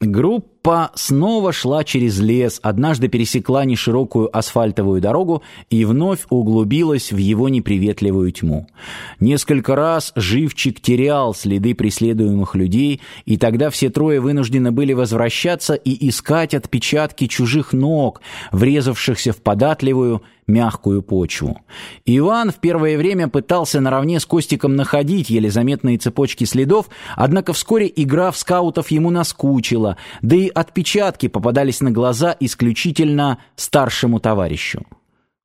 Группа снова шла через лес, однажды пересекла неширокую асфальтовую дорогу и вновь углубилась в его неприветливую тьму. Несколько раз живчик терял следы преследуемых людей, и тогда все трое вынуждены были возвращаться и искать отпечатки чужих ног, врезавшихся в податливую, мягкую почву. Иван в первое время пытался наравне с Костиком находить еле заметные цепочки следов, однако вскоре игра в скаутов ему наскучила, да и отпечатки попадались на глаза исключительно старшему товарищу.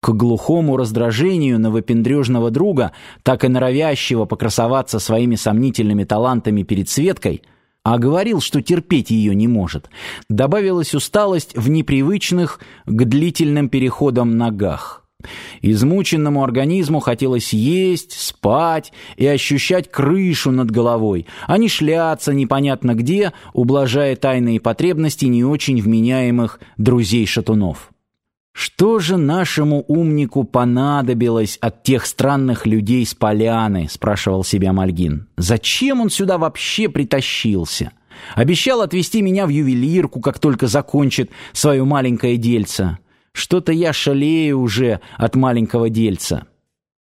К глухому раздражению новопендрежного друга, так и норовящего покрасоваться своими сомнительными талантами перед Светкой, а говорил, что терпеть ее не может, добавилась усталость в непривычных к длительным переходам ногах. Измученному организму хотелось есть, спать и ощущать крышу над головой, а не шляться непонятно где, ублажая тайные потребности не очень вменяемых друзей-шатунов. Что же нашему умнику понадобилось от тех странных людей с поляны, спрашивал себя Мальгин. Зачем он сюда вообще притащился? Обещал отвезти меня в ювелирку, как только закончит свое маленькое дельце. Что-то я шалею уже от маленького дельца.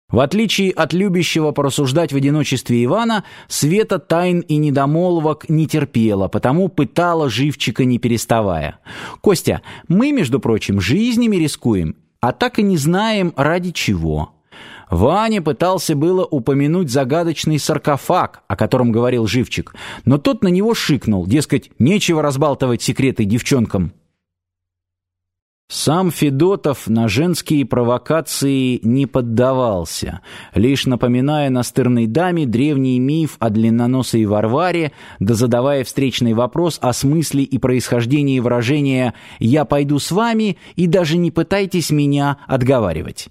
В отличие от любящего порассуждать в одиночестве Ивана, Света тайн и недомолвок не терпела, потому пытала живчика не переставая. «Костя, мы, между прочим, жизнями рискуем, а так и не знаем, ради чего». Ваня пытался было упомянуть загадочный саркофаг, о котором говорил Живчик, но тот на него шикнул, дескать, нечего разбалтывать секреты девчонкам. Сам Федотов на женские провокации не поддавался, лишь напоминая настырной даме древний миф о длинноносой Варваре, да задавая встречный вопрос о смысле и происхождении выражения «я пойду с вами» и даже не пытайтесь меня отговаривать.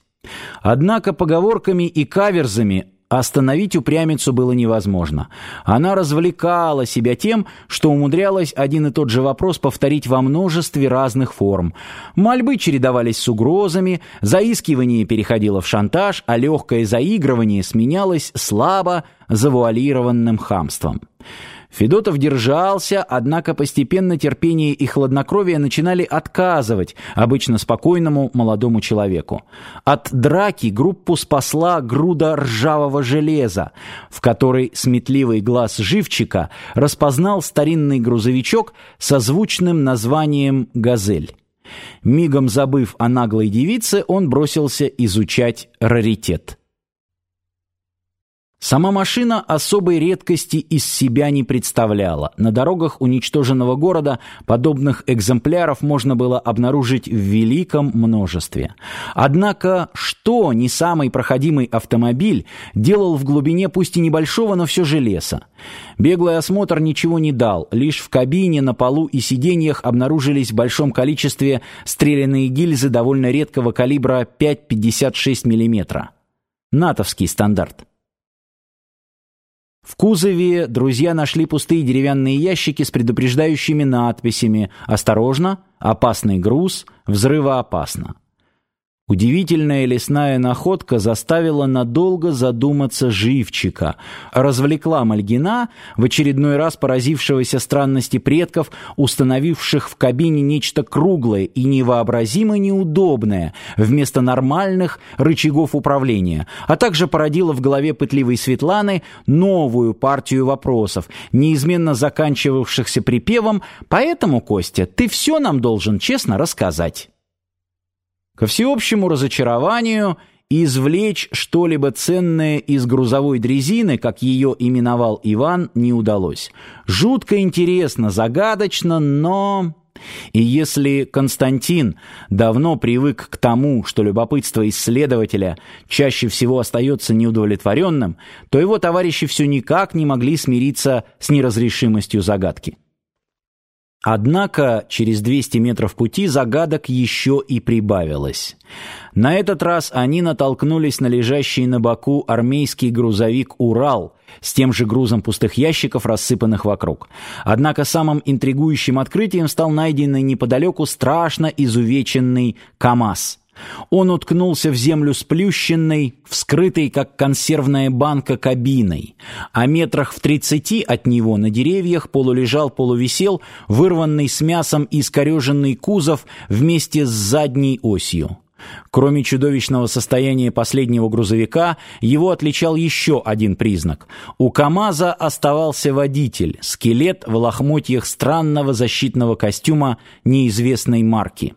Однако поговорками и каверзами Остановить упрямицу было невозможно. Она развлекала себя тем, что умудрялась один и тот же вопрос повторить во множестве разных форм. Мольбы чередовались с угрозами, заискивание переходило в шантаж, а легкое заигрывание сменялось слабо завуалированным хамством. Федотов держался, однако постепенно терпение и хладнокровие начинали отказывать обычно спокойному молодому человеку. От драки группу спасла груда ржавого железа, в которой сметливый глаз живчика распознал старинный грузовичок со звучным названием «Газель». Мигом забыв о наглой девице, он бросился изучать раритет. Сама машина особой редкости из себя не представляла. На дорогах уничтоженного города подобных экземпляров можно было обнаружить в великом множестве. Однако, что не самый проходимый автомобиль делал в глубине пусть и небольшого, но все же леса? Беглый осмотр ничего не дал. Лишь в кабине, на полу и сиденьях обнаружились в большом количестве стрелянные гильзы довольно редкого калибра 5,56 мм. НАТОвский стандарт. В кузове друзья нашли пустые деревянные ящики с предупреждающими надписями «Осторожно! Опасный груз! Взрывоопасно!». Удивительная лесная находка заставила надолго задуматься живчика, развлекла Мальгина, в очередной раз поразившегося странности предков, установивших в кабине нечто круглое и невообразимо неудобное вместо нормальных рычагов управления, а также породила в голове пытливой Светланы новую партию вопросов, неизменно заканчивавшихся припевом «Поэтому, Костя, ты все нам должен честно рассказать». Ко всеобщему разочарованию извлечь что-либо ценное из грузовой дрезины, как ее именовал Иван, не удалось. Жутко интересно, загадочно, но... И если Константин давно привык к тому, что любопытство исследователя чаще всего остается неудовлетворенным, то его товарищи все никак не могли смириться с неразрешимостью загадки. Однако через 200 метров пути загадок еще и прибавилось. На этот раз они натолкнулись на лежащий на боку армейский грузовик «Урал» с тем же грузом пустых ящиков, рассыпанных вокруг. Однако самым интригующим открытием стал найденный неподалеку страшно изувеченный КАМАЗ – Он уткнулся в землю сплющенной, вскрытой, как консервная банка, кабиной, а метрах в тридцати от него на деревьях полулежал, полувисел, вырванный с мясом и искореженный кузов вместе с задней осью. Кроме чудовищного состояния последнего грузовика, его отличал еще один признак. У КАМАЗа оставался водитель, скелет в лохмотьях странного защитного костюма неизвестной марки.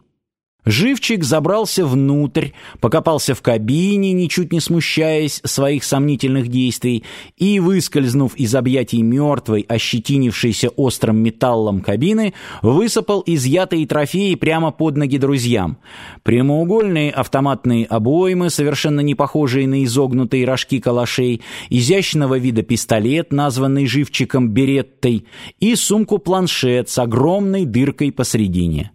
Живчик забрался внутрь, покопался в кабине, ничуть не смущаясь своих сомнительных действий, и, выскользнув из объятий мертвой, ощетинившейся острым металлом кабины, высыпал изъятые трофеи прямо под ноги друзьям. Прямоугольные автоматные обоймы, совершенно не похожие на изогнутые рожки калашей, изящного вида пистолет, названный Живчиком Береттой, и сумку-планшет с огромной дыркой посредине.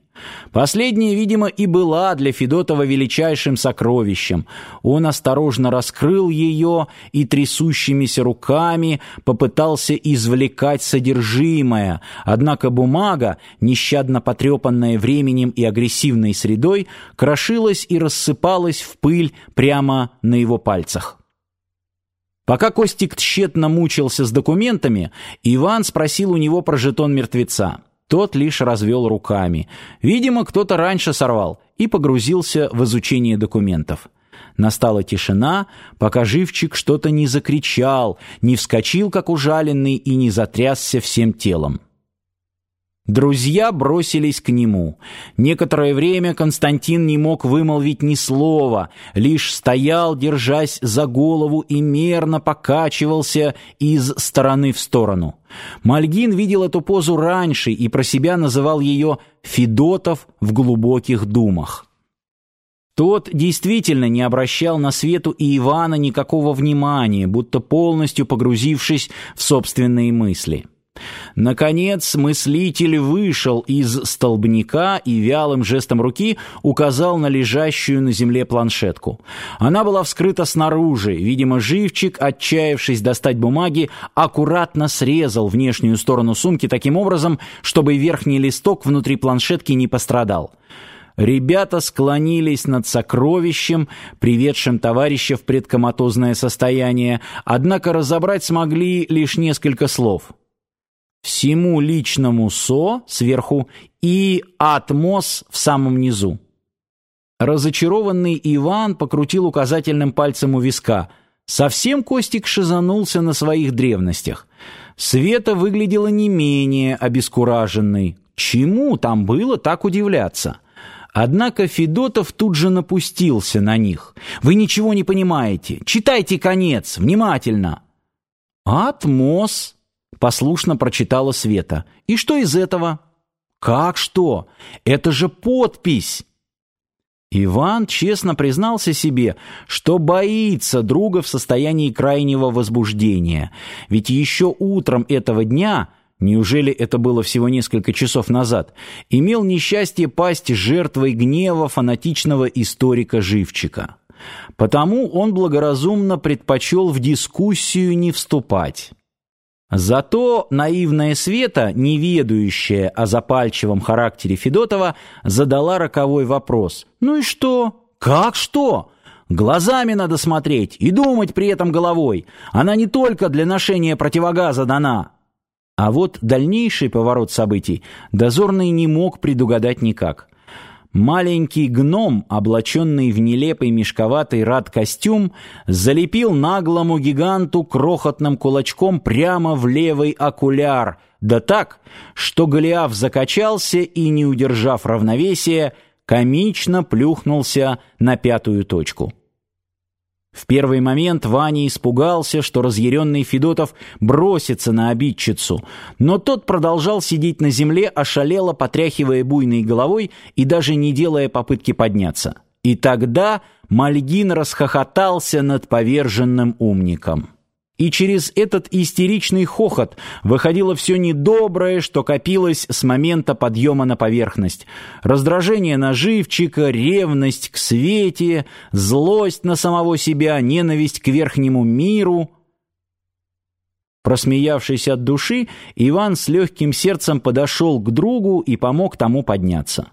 Последняя, видимо, и была для Федотова величайшим сокровищем. Он осторожно раскрыл ее и трясущимися руками попытался извлекать содержимое, однако бумага, нещадно потрепанная временем и агрессивной средой, крошилась и рассыпалась в пыль прямо на его пальцах. Пока Костик тщетно мучился с документами, Иван спросил у него про жетон мертвеца. Тот лишь развел руками. Видимо, кто-то раньше сорвал и погрузился в изучение документов. Настала тишина, пока живчик что-то не закричал, не вскочил, как ужаленный, и не затрясся всем телом. Друзья бросились к нему. Некоторое время Константин не мог вымолвить ни слова, лишь стоял, держась за голову и мерно покачивался из стороны в сторону. Мальгин видел эту позу раньше и про себя называл ее «Федотов в глубоких думах». Тот действительно не обращал на Свету и Ивана никакого внимания, будто полностью погрузившись в собственные мысли. Наконец мыслитель вышел из столбняка и вялым жестом руки указал на лежащую на земле планшетку. Она была вскрыта снаружи. Видимо, живчик, отчаявшись достать бумаги, аккуратно срезал внешнюю сторону сумки таким образом, чтобы верхний листок внутри планшетки не пострадал. Ребята склонились над сокровищем, приведшим товарища в предкоматозное состояние, однако разобрать смогли лишь несколько слов — всему личному СО сверху и атмос в самом низу. Разочарованный Иван покрутил указательным пальцем у виска. Совсем Костик шизанулся на своих древностях. Света выглядела не менее обескураженной. Чему там было так удивляться? Однако Федотов тут же напустился на них. «Вы ничего не понимаете. Читайте конец, внимательно». «Атмос», Послушно прочитала Света. И что из этого? Как что? Это же подпись. Иван честно признался себе, что боится друга в состоянии крайнего возбуждения. Ведь еще утром этого дня, неужели это было всего несколько часов назад, имел несчастье пасть жертвой гнева фанатичного историка-живчика. Потому он благоразумно предпочел в дискуссию не вступать. Зато наивная Света, не ведающая о запальчивом характере Федотова, задала роковой вопрос. «Ну и что? Как что?» Глазами надо смотреть и думать при этом головой. Она не только для ношения противогаза дана. А вот дальнейший поворот событий дозорный не мог предугадать никак. Маленький гном, облаченный в нелепый мешковатый рад-костюм, залепил наглому гиганту крохотным кулачком прямо в левый окуляр, да так, что Голиаф закачался и, не удержав равновесия, комично плюхнулся на пятую точку. В первый момент Ваня испугался, что разъяренный Федотов бросится на обидчицу, но тот продолжал сидеть на земле, ошалело потряхивая буйной головой и даже не делая попытки подняться. И тогда Мальгин расхохотался над поверженным умником. И через этот истеричный хохот выходило все недоброе, что копилось с момента подъема на поверхность. Раздражение на живчика, ревность к свете, злость на самого себя, ненависть к верхнему миру. Просмеявшись от души, Иван с легким сердцем подошел к другу и помог тому подняться.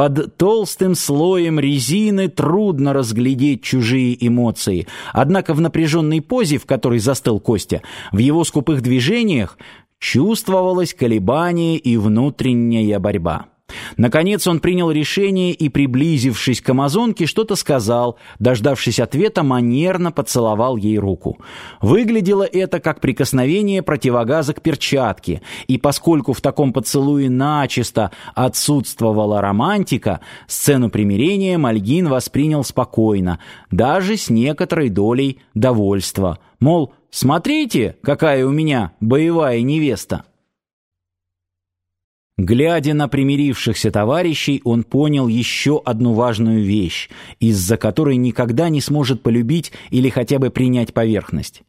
Под толстым слоем резины трудно разглядеть чужие эмоции, однако в напряженной позе, в которой застыл Костя, в его скупых движениях чувствовалось колебание и внутренняя борьба. Наконец он принял решение и, приблизившись к амазонке, что-то сказал, дождавшись ответа, манерно поцеловал ей руку. Выглядело это как прикосновение противогаза к перчатке, и поскольку в таком поцелуе начисто отсутствовала романтика, сцену примирения Мальгин воспринял спокойно, даже с некоторой долей довольства. Мол, смотрите, какая у меня боевая невеста. Глядя на примирившихся товарищей, он понял еще одну важную вещь, из-за которой никогда не сможет полюбить или хотя бы принять поверхность.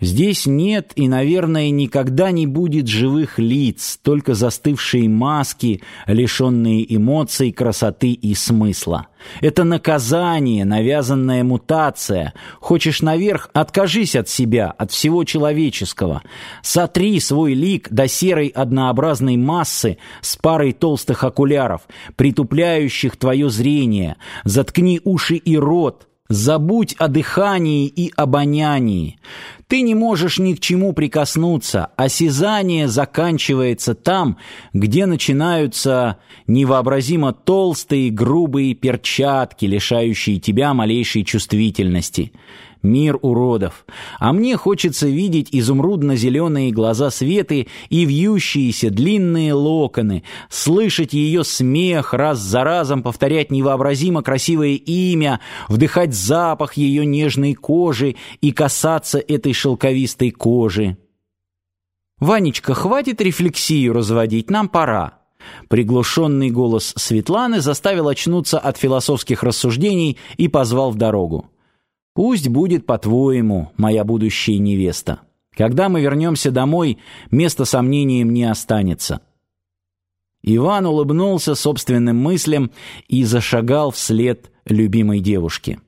Здесь нет и, наверное, никогда не будет живых лиц, только застывшие маски, лишенные эмоций, красоты и смысла. Это наказание, навязанная мутация. Хочешь наверх – откажись от себя, от всего человеческого. Сотри свой лик до серой однообразной массы с парой толстых окуляров, притупляющих твое зрение. Заткни уши и рот – Забудь о дыхании и обонянии. Ты не можешь ни к чему прикоснуться, осязание заканчивается там, где начинаются невообразимо толстые грубые перчатки, лишающие тебя малейшей чувствительности мир уродов. А мне хочется видеть изумрудно-зеленые глаза Светы и вьющиеся длинные локоны, слышать ее смех, раз за разом повторять невообразимо красивое имя, вдыхать запах ее нежной кожи и касаться этой шелковистой кожи. «Ванечка, хватит рефлексию разводить, нам пора». Приглушенный голос Светланы заставил очнуться от философских рассуждений и позвал в дорогу. Пусть будет по-твоему, моя будущая невеста. Когда мы вернемся домой, места сомнениям не останется. Иван улыбнулся собственным мыслям и зашагал вслед любимой девушке.